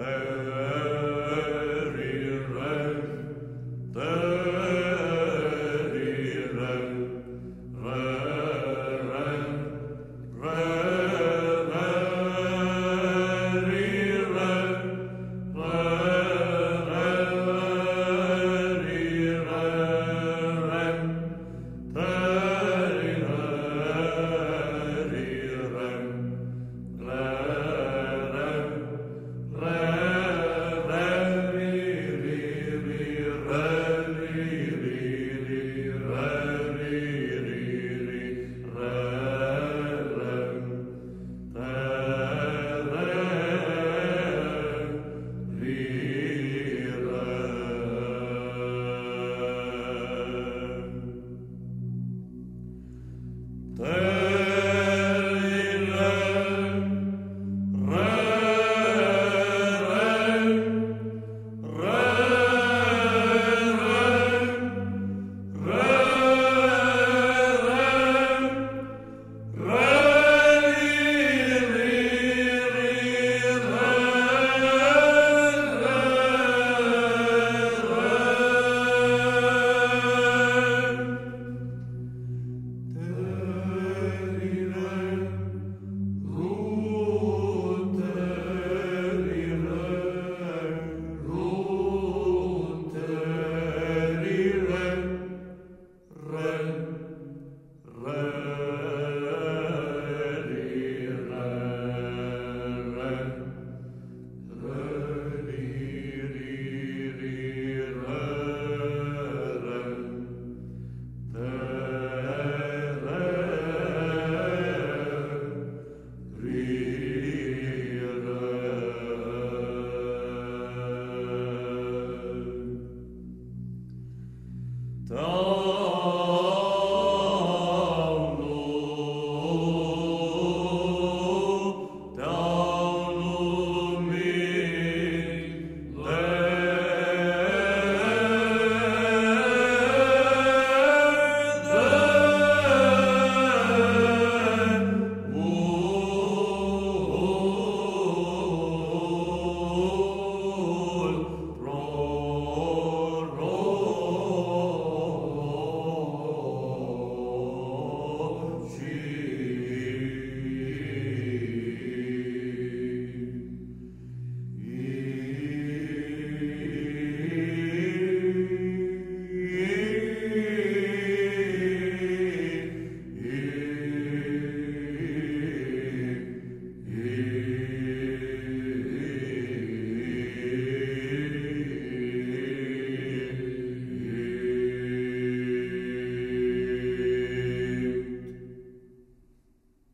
There There Oh.